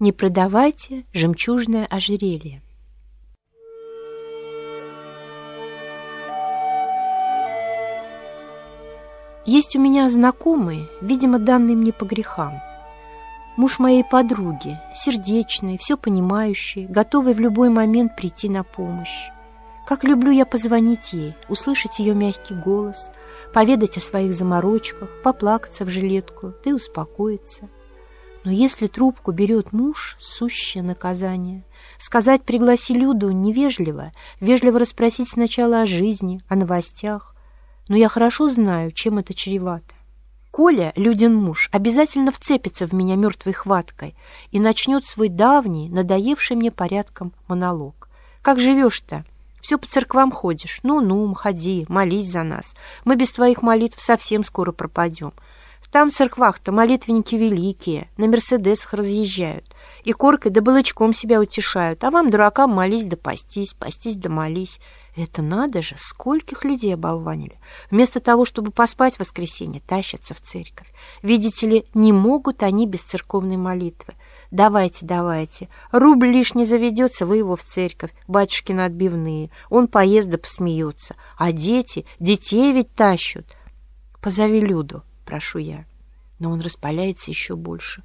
Не продавайте жемчужное ожерелье. Есть у меня знакомые, видимо, данные мне по грехам. Муж моей подруги, сердечный, все понимающий, готовый в любой момент прийти на помощь. Как люблю я позвонить ей, услышать ее мягкий голос, поведать о своих заморочках, поплакаться в жилетку, да и успокоиться. Но если трубку берет муж, сущее наказание. Сказать «пригласи Люду» невежливо, вежливо расспросить сначала о жизни, о новостях. Но я хорошо знаю, чем это чревато. Коля, Людин муж, обязательно вцепится в меня мертвой хваткой и начнет свой давний, надоевший мне порядком монолог. «Как живешь-то?» Все по церквам ходишь. Ну-ну, ходи, молись за нас. Мы без твоих молитв совсем скоро пропадем. Там церквах-то молитвенники великие, на мерседесах разъезжают. И коркой да балычком себя утешают. А вам, дуракам, молись да пастись, пастись да молись. Это надо же, скольких людей оболванили. Вместо того, чтобы поспать в воскресенье, тащатся в церковь. Видите ли, не могут они без церковной молитвы. Давайте, давайте. Рубль лишний заведется, вы его в церковь. Батюшкины отбивные. Он поест да посмеется. А дети, детей ведь тащут. Позови Люду прошу я. Но он распаляется еще больше.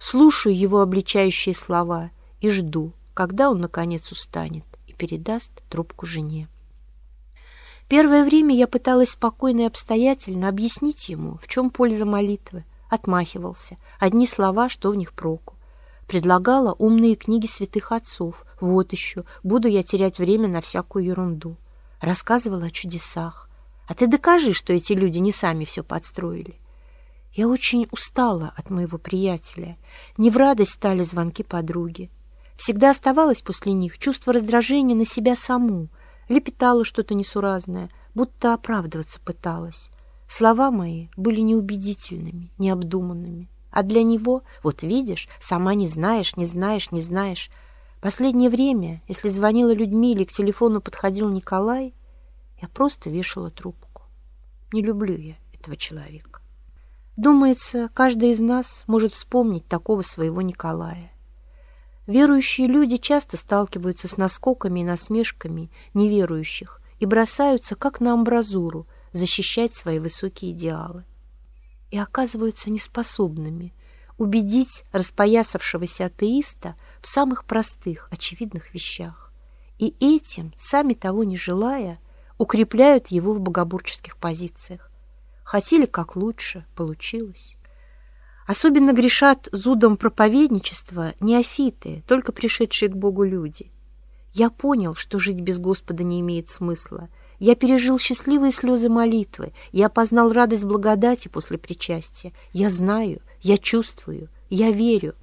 Слушаю его обличающие слова и жду, когда он, наконец, устанет и передаст трубку жене. Первое время я пыталась спокойно и обстоятельно объяснить ему, в чем польза молитвы. Отмахивался. Одни слова, что в них проку. Предлагала умные книги святых отцов. Вот еще, буду я терять время на всякую ерунду. Рассказывала о чудесах. А ты докажи, что эти люди не сами все подстроили. Я очень устала от моего приятеля. Не в радость стали звонки подруги. Всегда оставалось после них чувство раздражения на себя саму. Лепетала что-то несуразное, будто оправдываться пыталась. Слова мои были неубедительными, необдуманными. А для него, вот видишь, сама не знаешь, не знаешь, не знаешь. Последнее время, если звонила людьми или к телефону подходил Николай, я просто вешала трубку. Не люблю я этого человека. Думается, каждый из нас может вспомнить такого своего Николая. Верующие люди часто сталкиваются с наскоками и насмешками неверующих и бросаются, как на амбразуру, защищать свои высокие идеалы. И оказываются неспособными убедить распоясавшегося атеиста в самых простых, очевидных вещах. И этим, сами того не желая, укрепляют его в богоборческих позициях. Хотели как лучше, получилось. Особенно грешат зудом проповедничества неофиты, только пришедшие к Богу люди. Я понял, что жить без Господа не имеет смысла. Я пережил счастливые слезы молитвы. Я познал радость благодати после причастия. Я знаю, я чувствую, я верю.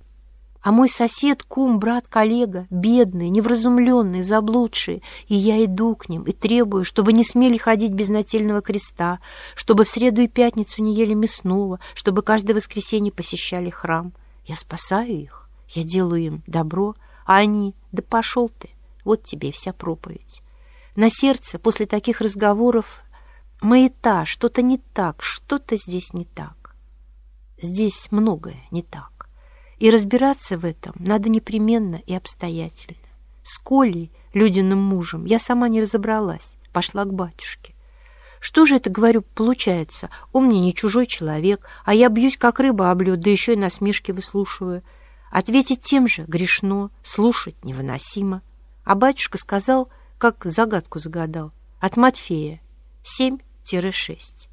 А мой сосед, кум, брат, коллега, бедные, невразумленные, заблудшие, и я иду к ним и требую, чтобы не смели ходить без нательного креста, чтобы в среду и пятницу не ели мясного, чтобы каждое воскресенье посещали храм. Я спасаю их, я делаю им добро, а они, да пошел ты, вот тебе вся проповедь. На сердце после таких разговоров маята, что-то не так, что-то здесь не так. Здесь многое не так. И разбираться в этом надо непременно и обстоятельно. С Колей, Людиным мужем, я сама не разобралась, пошла к батюшке. Что же это, говорю, получается? Он мне не чужой человек, а я бьюсь, как рыба об лед, да еще и насмешки выслушиваю. Ответить тем же грешно, слушать невыносимо. А батюшка сказал, как загадку загадал, от Матфея 7-6.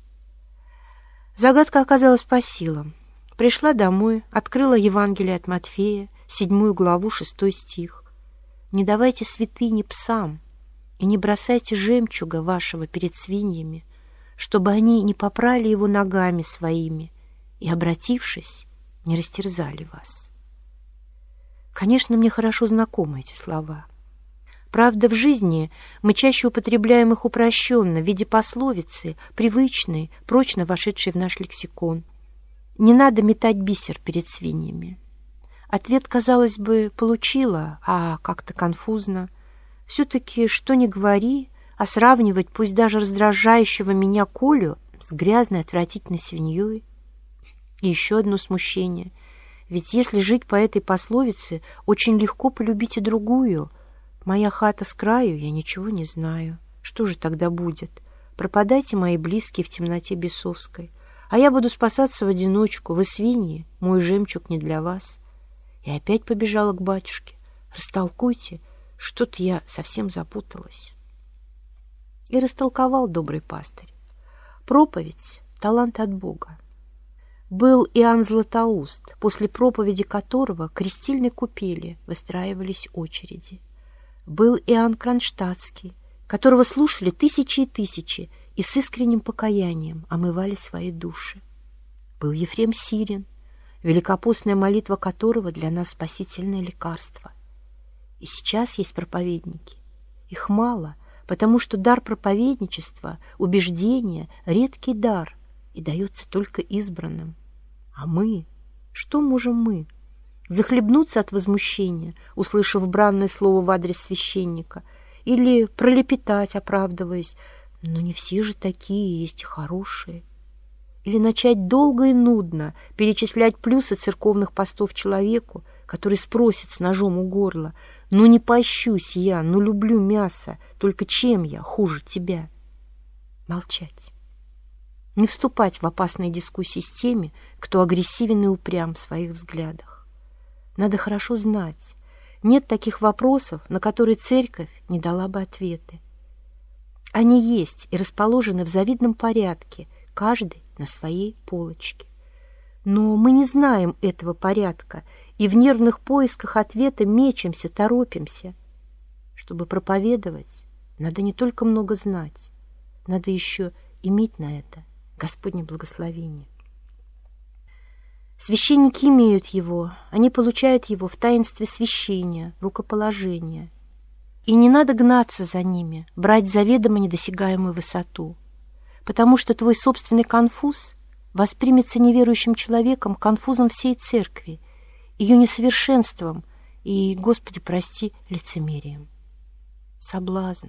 Загадка оказалась по силам. Пришла домой, открыла Евангелие от Матфея, седьмую главу, шестой стих. «Не давайте святыни псам и не бросайте жемчуга вашего перед свиньями, чтобы они не попрали его ногами своими и, обратившись, не растерзали вас». Конечно, мне хорошо знакомы эти слова. Правда, в жизни мы чаще употребляем их упрощенно, в виде пословицы, привычной, прочно вошедшей в наш лексикон – не надо метать бисер перед свиньями. Ответ, казалось бы, получила, а как-то конфузно. Все-таки, что ни говори, а сравнивать пусть даже раздражающего меня Колю с грязной, отвратительной свиньей. И еще одно смущение. Ведь если жить по этой пословице, очень легко полюбить и другую. Моя хата с краю, я ничего не знаю. Что же тогда будет? Пропадайте, мои близкие, в темноте бесовской. А я буду спасаться в одиночку. Вы свиньи, мой жемчуг не для вас. И опять побежала к батюшке. Растолкуйте, что-то я совсем запуталась. И растолковал добрый пастырь. Проповедь — талант от Бога. Был Иоанн Златоуст, после проповеди которого крестильной купели выстраивались очереди. Был Иоанн Кронштадтский, которого слушали тысячи и тысячи и с искренним покаянием омывали свои души. Был Ефрем Сирин, великопостная молитва которого для нас спасительное лекарство. И сейчас есть проповедники. Их мало, потому что дар проповедничества, убеждения — редкий дар и дается только избранным. А мы? Что можем мы? Захлебнуться от возмущения, услышав бранное слово в адрес священника, или пролепетать, оправдываясь, но не все же такие, есть хорошие. Или начать долго и нудно перечислять плюсы церковных постов человеку, который спросит с ножом у горла, «Ну не пощусь я, ну люблю мясо, только чем я хуже тебя?» Молчать. Не вступать в опасные дискуссии с теми, кто агрессивен и упрям в своих взглядах. Надо хорошо знать, нет таких вопросов, на которые церковь не дала бы ответы. Они есть и расположены в завидном порядке, каждый на своей полочке. Но мы не знаем этого порядка и в нервных поисках ответа мечемся, торопимся. Чтобы проповедовать, надо не только много знать, надо еще иметь на это Господне благословение. Священники имеют его, они получают его в таинстве священия, рукоположения. И не надо гнаться за ними, брать заведомо недосягаемую высоту, потому что твой собственный конфуз воспримется неверующим человеком конфузом всей церкви, ее несовершенством и, Господи, прости, лицемерием. Соблазн.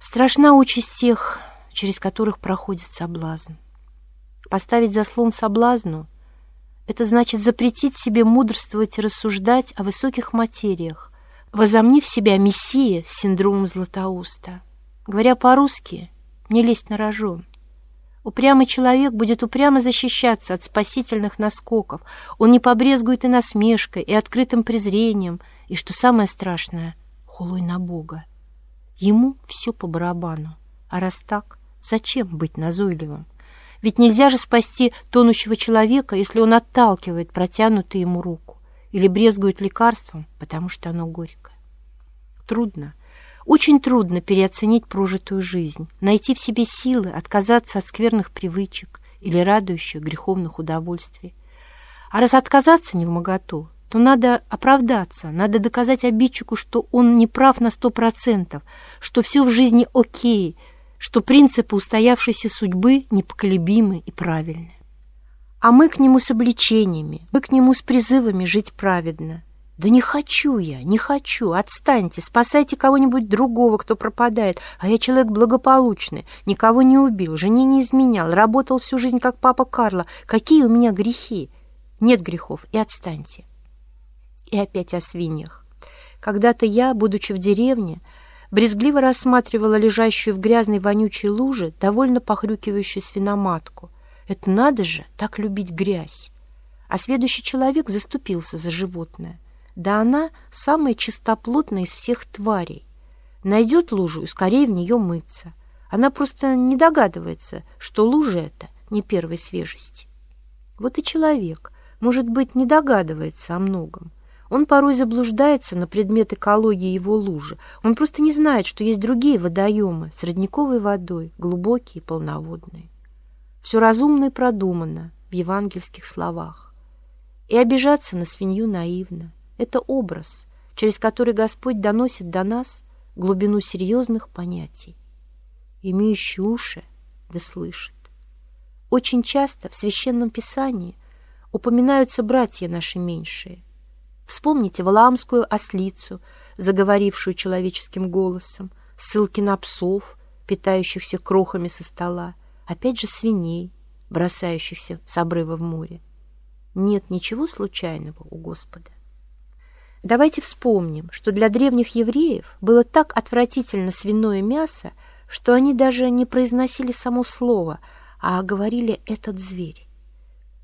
Страшна участь тех, через которых проходит соблазн. Поставить заслон соблазну — это значит запретить себе мудрствовать и рассуждать о высоких материях, возомнив себя мессия с синдромом Златоуста. Говоря по-русски, не лезть на рожон. Упрямый человек будет упрямо защищаться от спасительных наскоков. Он не побрезгует и насмешкой, и открытым презрением, и, что самое страшное, хулой на Бога. Ему все по барабану. А раз так, зачем быть назойливым? Ведь нельзя же спасти тонущего человека, если он отталкивает протянутую ему руку или брезгует лекарством, потому что оно горькое. Трудно, очень трудно переоценить прожитую жизнь, найти в себе силы отказаться от скверных привычек или радующих греховных удовольствий. А раз отказаться не в моготу, то надо оправдаться, надо доказать обидчику, что он не прав на сто процентов, что все в жизни окей, что принципы устоявшейся судьбы непоколебимы и правильны. А мы к нему с обличениями, мы к нему с призывами жить праведно. Да не хочу я, не хочу, отстаньте, спасайте кого-нибудь другого, кто пропадает, а я человек благополучный, никого не убил, жене не изменял, работал всю жизнь, как папа Карла. Какие у меня грехи? Нет грехов, и отстаньте. И опять о свиньях. Когда-то я, будучи в деревне, брезгливо рассматривала лежащую в грязной вонючей луже довольно похрюкивающую свиноматку. Это надо же так любить грязь! А следующий человек заступился за животное. Да она самая чистоплотная из всех тварей. Найдет лужу и скорее в нее мыться. Она просто не догадывается, что лужа это не первой свежести. Вот и человек, может быть, не догадывается о многом. Он порой заблуждается на предмет экологии его лужи. Он просто не знает, что есть другие водоемы с родниковой водой, глубокие полноводные. Все разумно и продумано в евангельских словах. И обижаться на свинью наивно. Это образ, через который Господь доносит до нас глубину серьезных понятий. Имеющий уши да слышит. Очень часто в Священном Писании упоминаются братья наши меньшие, Вспомните Валаамскую ослицу, заговорившую человеческим голосом, ссылки на псов, питающихся крохами со стола, опять же свиней, бросающихся с обрыва в море. Нет ничего случайного у Господа. Давайте вспомним, что для древних евреев было так отвратительно свиное мясо, что они даже не произносили само слово, а говорили «этот зверь».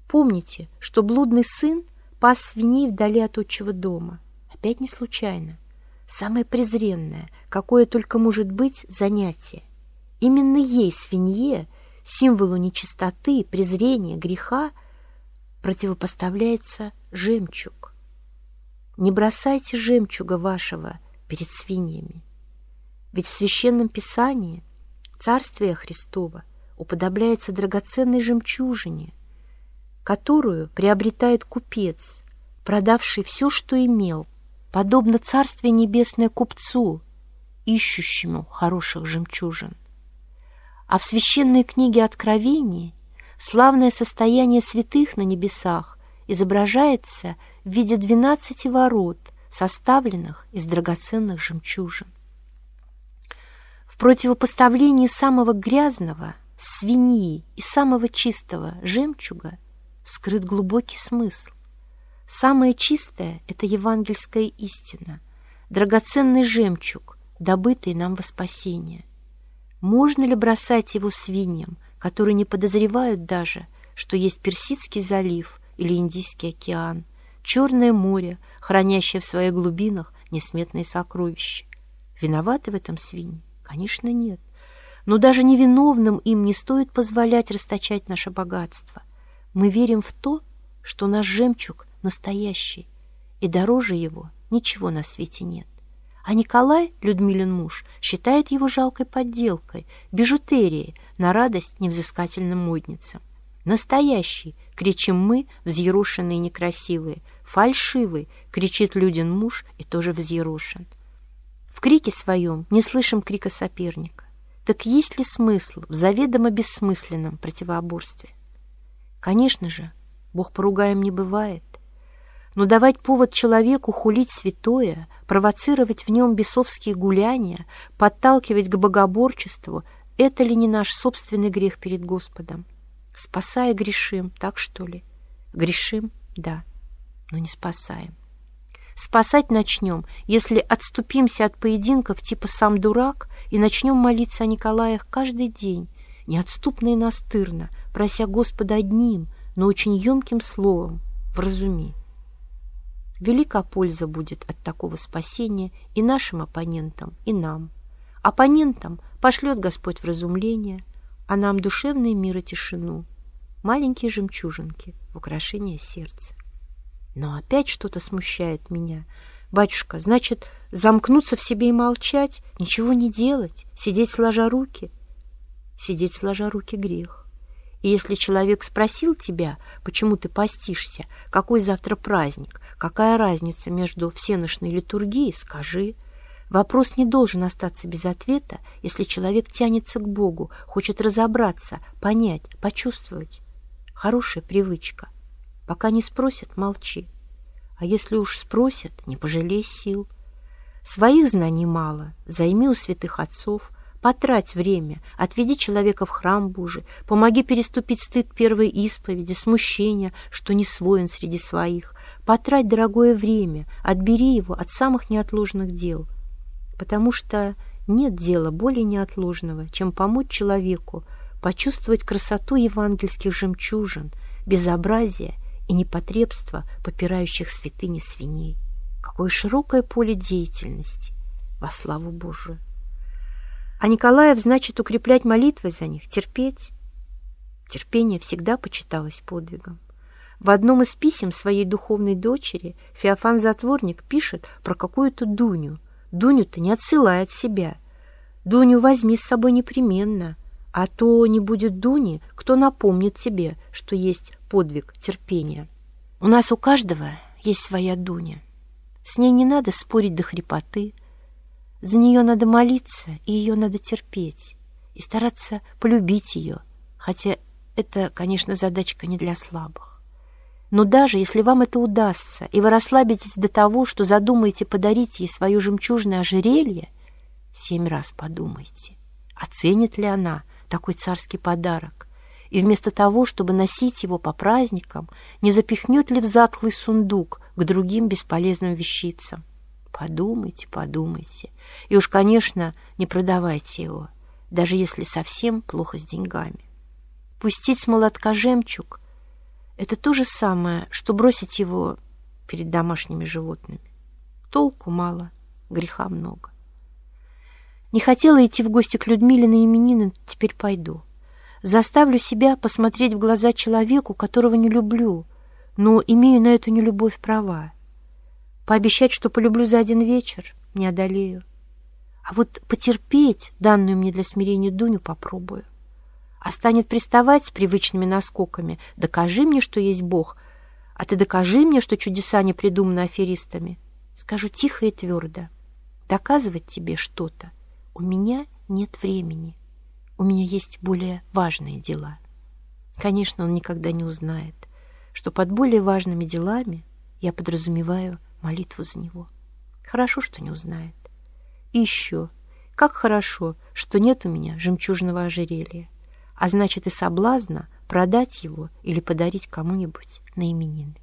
Помните, что блудный сын пас свиней вдали от отчего дома. Опять не случайно. Самое презренное, какое только может быть, занятие. Именно ей, свинье, символу нечистоты, презрения, греха, противопоставляется жемчуг. Не бросайте жемчуга вашего перед свиньями. Ведь в Священном Писании Царствие Христово уподобляется драгоценной жемчужине, которую приобретает купец, продавший все, что имел, подобно Царствие Небесное купцу, ищущему хороших жемчужин. А в священной книге Откровения славное состояние святых на небесах изображается в виде двенадцати ворот, составленных из драгоценных жемчужин. В противопоставлении самого грязного, свиньи и самого чистого жемчуга скрыт глубокий смысл. Самое чистое — это евангельская истина, драгоценный жемчуг, добытый нам во спасение. Можно ли бросать его свиньям, которые не подозревают даже, что есть Персидский залив или Индийский океан, Черное море, хранящее в своих глубинах несметные сокровища? Виноваты в этом свиньи? Конечно, нет. Но даже невиновным им не стоит позволять расточать наше богатство. Мы верим в то, что наш жемчуг настоящий, и дороже его ничего на свете нет. А Николай, Людмилин муж, считает его жалкой подделкой, бижутерией на радость невзыскательным модницам. «Настоящий!» — кричим мы, взъерошенные и некрасивые. «Фальшивый!» — кричит Людин муж и тоже взъерошен. В крике своем не слышим крика соперника. Так есть ли смысл в заведомо бессмысленном противоборстве? Конечно же, Бог поругаем не бывает. Но давать повод человеку хулить святое, провоцировать в нем бесовские гуляния, подталкивать к богоборчеству — это ли не наш собственный грех перед Господом? Спасая, грешим, так что ли? Грешим, да, но не спасаем. Спасать начнем, если отступимся от поединков типа «сам дурак» и начнем молиться о Николаях каждый день, неотступно и настырно, прося Господа одним, но очень емким словом «вразуми». Велика польза будет от такого спасения и нашим оппонентам, и нам. Оппонентам пошлет Господь вразумление, а нам душевный мир и тишину, маленькие жемчужинки в украшение сердца. Но опять что-то смущает меня. Батюшка, значит, замкнуться в себе и молчать, ничего не делать, сидеть сложа руки? Сидеть сложа руки — грех. И если человек спросил тебя, почему ты постишься, какой завтра праздник, какая разница между всеношной литургией, скажи. Вопрос не должен остаться без ответа, если человек тянется к Богу, хочет разобраться, понять, почувствовать. Хорошая привычка. Пока не спросят, молчи. А если уж спросят, не пожалей сил. Своих знаний мало, займи у святых отцов, потрать время, отведи человека в храм Божий, помоги переступить стыд первой исповеди, смущения, что не своен среди своих, потрать дорогое время, отбери его от самых неотложных дел. Потому что нет дела более неотложного, чем помочь человеку почувствовать красоту евангельских жемчужин, безобразие и непотребства попирающих святыни свиней. Какое широкое поле деятельности во славу Божию! А Николаев значит укреплять молитвы за них, терпеть. Терпение всегда почиталось подвигом. В одном из писем своей духовной дочери Феофан Затворник пишет про какую-то Дуню. Дуню-то не отсылай от себя. Дуню возьми с собой непременно, а то не будет Дуни, кто напомнит тебе, что есть подвиг терпения. У нас у каждого есть своя Дуня. С ней не надо спорить до хрипоты. За нее надо молиться, и ее надо терпеть, и стараться полюбить ее, хотя это, конечно, задачка не для слабых. Но даже если вам это удастся, и вы расслабитесь до того, что задумаете подарить ей свое жемчужное ожерелье, семь раз подумайте, оценит ли она такой царский подарок, и вместо того, чтобы носить его по праздникам, не запихнет ли в затхлый сундук к другим бесполезным вещицам. Подумайте, подумайте. И уж, конечно, не продавайте его, даже если совсем плохо с деньгами. Пустить с молотка жемчуг — это то же самое, что бросить его перед домашними животными. Толку мало, греха много. Не хотела идти в гости к Людмиле на именины, теперь пойду. Заставлю себя посмотреть в глаза человеку, которого не люблю, но имею на эту нелюбовь права. Пообещать, что полюблю за один вечер, не одолею. А вот потерпеть данную мне для смирения Дуню попробую. А станет приставать с привычными наскоками. Докажи мне, что есть Бог, а ты докажи мне, что чудеса не придуманы аферистами. Скажу тихо и твердо. Доказывать тебе что-то у меня нет времени. У меня есть более важные дела. Конечно, он никогда не узнает, что под более важными делами я подразумеваю молитву за него. Хорошо, что не узнает. И еще, как хорошо, что нет у меня жемчужного ожерелья, а значит и соблазна продать его или подарить кому-нибудь на именины.